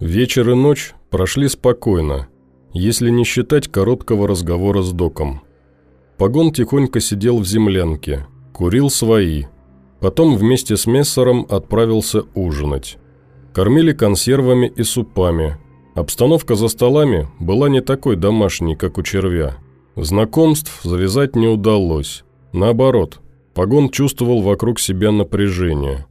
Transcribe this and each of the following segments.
Вечер и ночь прошли спокойно, если не считать короткого разговора с доком. Погон тихонько сидел в землянке, курил свои. Потом вместе с Мессером отправился ужинать. Кормили консервами и супами. Обстановка за столами была не такой домашней, как у червя. Знакомств завязать не удалось. Наоборот, Погон чувствовал вокруг себя напряжение.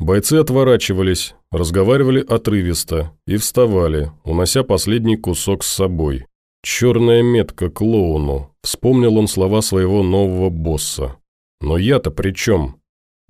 Бойцы отворачивались, разговаривали отрывисто и вставали, унося последний кусок с собой. «Черная метка клоуну», – вспомнил он слова своего нового босса. «Но я-то при чем?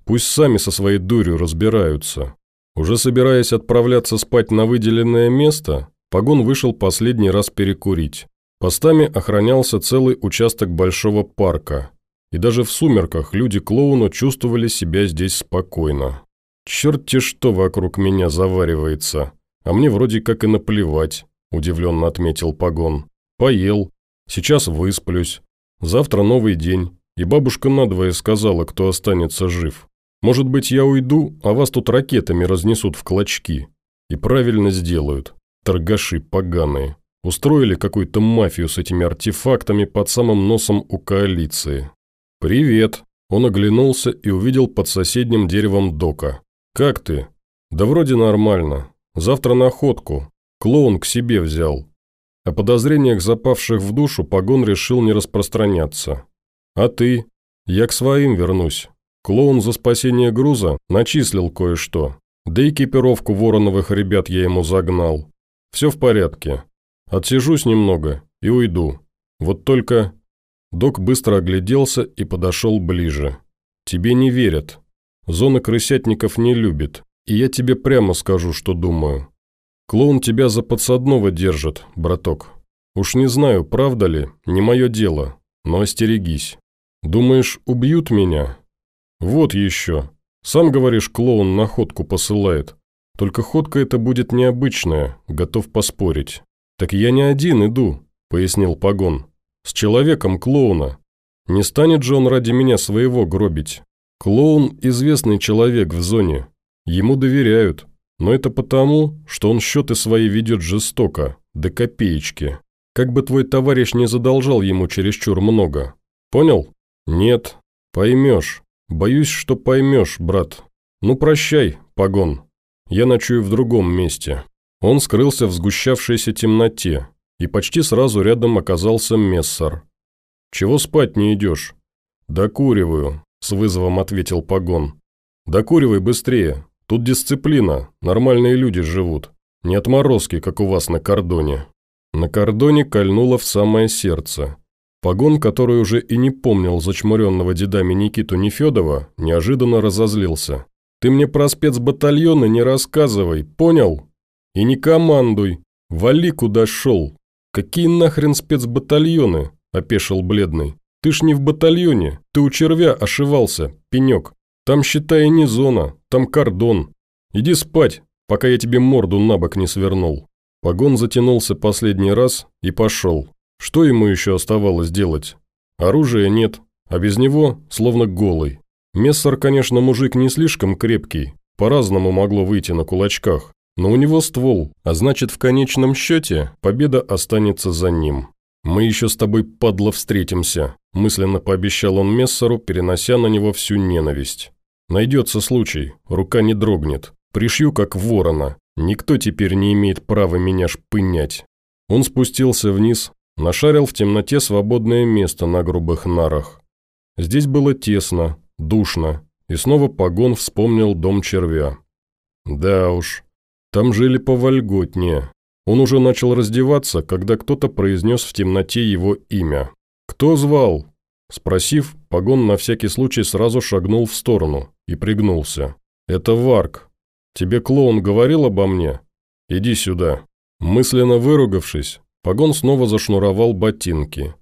Пусть сами со своей дурью разбираются». Уже собираясь отправляться спать на выделенное место, Погон вышел последний раз перекурить. Постами охранялся целый участок большого парка, и даже в сумерках люди-клоуна чувствовали себя здесь спокойно. «Черт-те что вокруг меня заваривается, а мне вроде как и наплевать», – удивленно отметил Погон. «Поел, сейчас высплюсь. Завтра новый день, и бабушка надвое сказала, кто останется жив. Может быть, я уйду, а вас тут ракетами разнесут в клочки. И правильно сделают. Торгаши поганые. Устроили какую-то мафию с этими артефактами под самым носом у коалиции. «Привет!» Он оглянулся и увидел под соседним деревом Дока. «Как ты?» «Да вроде нормально. Завтра на охотку. Клоун к себе взял». О подозрениях запавших в душу Погон решил не распространяться. «А ты?» «Я к своим вернусь. Клоун за спасение груза начислил кое-что. Да и экипировку вороновых ребят я ему загнал. Все в порядке. Отсижусь немного и уйду. Вот только Док быстро огляделся и подошел ближе. «Тебе не верят. Зона крысятников не любит. И я тебе прямо скажу, что думаю. Клоун тебя за подсадного держит, браток. Уж не знаю, правда ли, не мое дело, но остерегись. Думаешь, убьют меня? Вот еще. Сам говоришь, клоун находку посылает. Только ходка эта будет необычная, готов поспорить. Так я не один иду», – пояснил Погон. С человеком клоуна. Не станет же он ради меня своего гробить. Клоун – известный человек в зоне. Ему доверяют. Но это потому, что он счеты свои ведет жестоко, до копеечки. Как бы твой товарищ не задолжал ему чересчур много. Понял? Нет. Поймешь. Боюсь, что поймешь, брат. Ну прощай, погон. Я ночую в другом месте. Он скрылся в сгущавшейся темноте, и почти сразу рядом оказался Мессер. «Чего спать не идешь?» «Докуриваю», – с вызовом ответил Погон. «Докуривай быстрее. Тут дисциплина, нормальные люди живут. Не отморозки, как у вас на кордоне». На кордоне кольнуло в самое сердце. Погон, который уже и не помнил зачмуренного дедами Никиту Нефедова, неожиданно разозлился. «Ты мне про спецбатальоны не рассказывай, понял? И не командуй. Вали, куда шел. «Какие нахрен спецбатальоны?» – опешил бледный. «Ты ж не в батальоне, ты у червя ошивался, пенек. Там, считай, не зона, там кордон. Иди спать, пока я тебе морду на бок не свернул». Погон затянулся последний раз и пошел. Что ему еще оставалось делать? Оружия нет, а без него словно голый. Мессер, конечно, мужик не слишком крепкий, по-разному могло выйти на кулачках, но у него ствол, а значит, в конечном счете победа останется за ним. «Мы еще с тобой, падла, встретимся», – мысленно пообещал он Мессеру, перенося на него всю ненависть. «Найдется случай, рука не дрогнет. Пришью, как ворона. Никто теперь не имеет права меня шпынять». Он спустился вниз, нашарил в темноте свободное место на грубых нарах. Здесь было тесно, душно, и снова погон вспомнил дом червя. Да уж, там жили повольготнее. Он уже начал раздеваться, когда кто-то произнес в темноте его имя. «Кто звал?» Спросив, Погон на всякий случай сразу шагнул в сторону и пригнулся. «Это Варк. Тебе клоун говорил обо мне? Иди сюда». Мысленно выругавшись, Погон снова зашнуровал ботинки.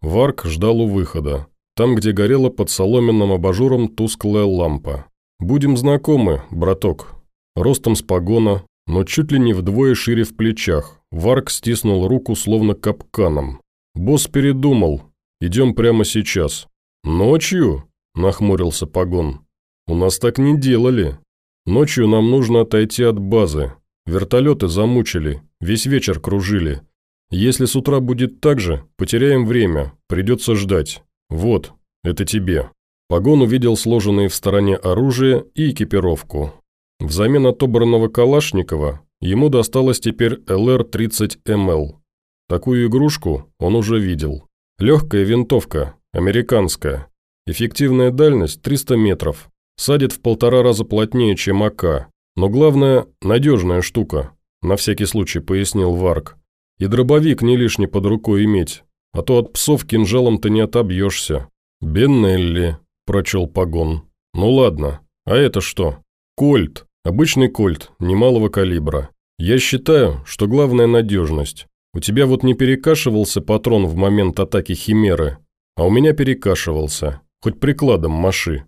Варк ждал у выхода, там, где горела под соломенным абажуром тусклая лампа. «Будем знакомы, браток. Ростом с погона, но чуть ли не вдвое шире в плечах. Варк стиснул руку словно капканом. «Босс передумал. Идем прямо сейчас». «Ночью?» – нахмурился Погон. «У нас так не делали. Ночью нам нужно отойти от базы. Вертолеты замучили, весь вечер кружили. Если с утра будет так же, потеряем время, придется ждать. Вот, это тебе». Погон увидел сложенные в стороне оружие и экипировку. Взамен отобранного Калашникова ему досталось теперь ЛР-30МЛ. Такую игрушку он уже видел. Легкая винтовка, американская. Эффективная дальность 300 метров. Садит в полтора раза плотнее, чем АК. Но главное – надежная штука, на всякий случай пояснил Варк. И дробовик не лишний под рукой иметь, а то от псов кинжалом-то не отобьешься. «Беннелли», – прочел погон. «Ну ладно, а это что?» «Кольт. Обычный кольт, немалого калибра. Я считаю, что главное – надежность. У тебя вот не перекашивался патрон в момент атаки Химеры, а у меня перекашивался, хоть прикладом маши.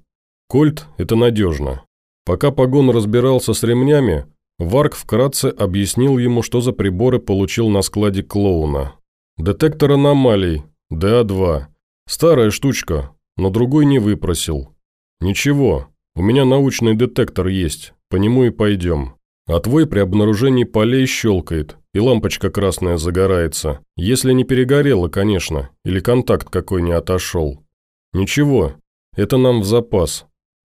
Кольт – это надежно. Пока Погон разбирался с ремнями, Варк вкратце объяснил ему, что за приборы получил на складе клоуна. Детектор аномалий, ДА-2. Старая штучка, но другой не выпросил. Ничего, у меня научный детектор есть, по нему и пойдем. А твой при обнаружении полей щелкает, и лампочка красная загорается. Если не перегорела, конечно, или контакт какой не отошел. Ничего, это нам в запас.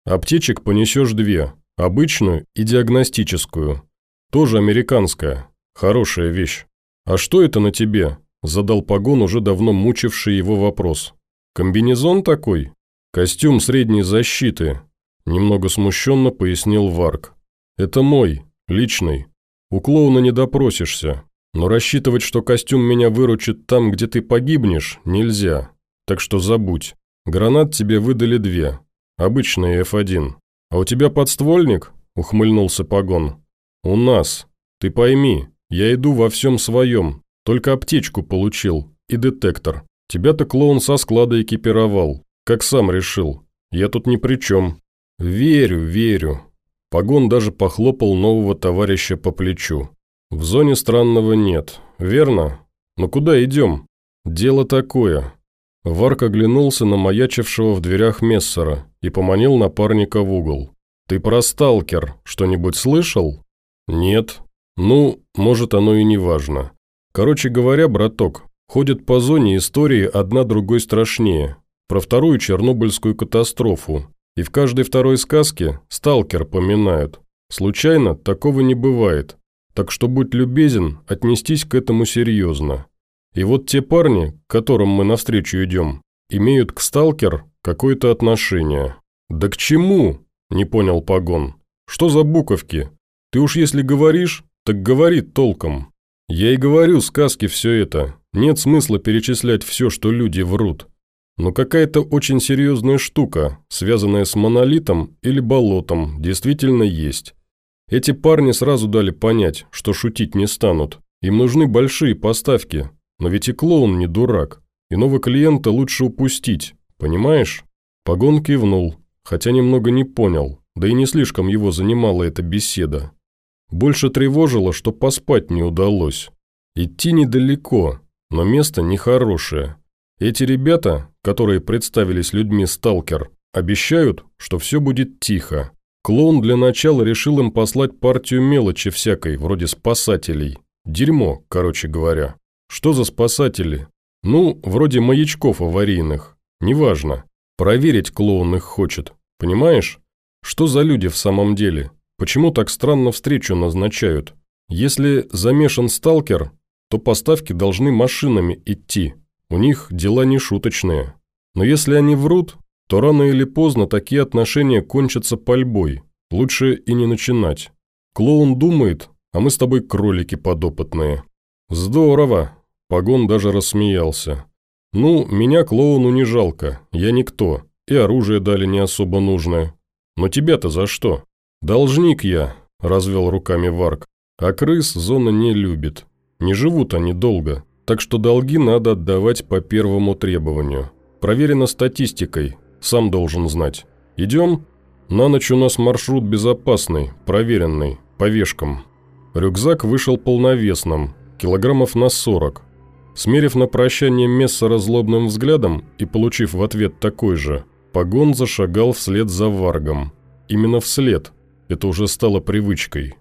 Аптечек понесешь две, обычную и диагностическую. Тоже американская, хорошая вещь. А что это на тебе? Задал погон уже давно мучивший его вопрос. Комбинезон такой? Костюм средней защиты. Немного смущенно пояснил Варк. Это мой, личный. У клоуна не допросишься, но рассчитывать, что костюм меня выручит там, где ты погибнешь, нельзя. Так что забудь. Гранат тебе выдали две, Обычный F1. А у тебя подствольник?» – ухмыльнулся Погон. «У нас. Ты пойми, я иду во всем своем. Только аптечку получил. И детектор. Тебя-то клоун со склада экипировал. Как сам решил. Я тут ни при чем. Верю, верю». Погон даже похлопал нового товарища по плечу. «В зоне странного нет, верно? Но куда идем? Дело такое. Варк оглянулся на маячившего в дверях Мессера и поманил напарника в угол. «Ты про сталкер что-нибудь слышал?» «Нет. Ну, может, оно и не важно. Короче говоря, браток, ходят по зоне истории одна другой страшнее. Про вторую Чернобыльскую катастрофу. И в каждой второй сказке сталкер поминают. Случайно такого не бывает. Так что будь любезен отнестись к этому серьезно. И вот те парни, к которым мы навстречу идем, имеют к сталкер какое-то отношение. Да к чему? Не понял Погон. Что за буковки? Ты уж если говоришь, так говори толком. Я и говорю сказки все это. Нет смысла перечислять все, что люди врут. Но какая-то очень серьезная штука, связанная с монолитом или болотом, действительно есть. Эти парни сразу дали понять, что шутить не станут. Им нужны большие поставки, но ведь и клоун не дурак. Иного клиента лучше упустить, понимаешь? Погон кивнул, хотя немного не понял, да и не слишком его занимала эта беседа. Больше тревожило, что поспать не удалось. Идти недалеко, но место нехорошее. Эти ребята, которые представились людьми сталкер, обещают, что все будет тихо. Клоун для начала решил им послать партию мелочи всякой, вроде спасателей. Дерьмо, короче говоря. Что за спасатели? Ну, вроде маячков аварийных. Неважно. Проверить клоун их хочет. Понимаешь? Что за люди в самом деле? Почему так странно встречу назначают? Если замешан сталкер, то поставки должны машинами идти. У них дела не шуточные. Но если они врут, то рано или поздно такие отношения кончатся пальбой. Лучше и не начинать. Клоун думает, а мы с тобой кролики подопытные. «Здорово!» – Погон даже рассмеялся. «Ну, меня клоуну не жалко, я никто, и оружие дали не особо нужное. Но тебя-то за что?» «Должник я», – развел руками Варк. «А крыс зона не любит. Не живут они долго, так что долги надо отдавать по первому требованию. Проверено статистикой, сам должен знать. Идем? На ночь у нас маршрут безопасный, проверенный, по вешкам». Рюкзак вышел полновесным, килограммов на 40. Смерив на прощание Мессера злобным взглядом и получив в ответ такой же, Погон зашагал вслед за Варгом. Именно вслед. Это уже стало привычкой.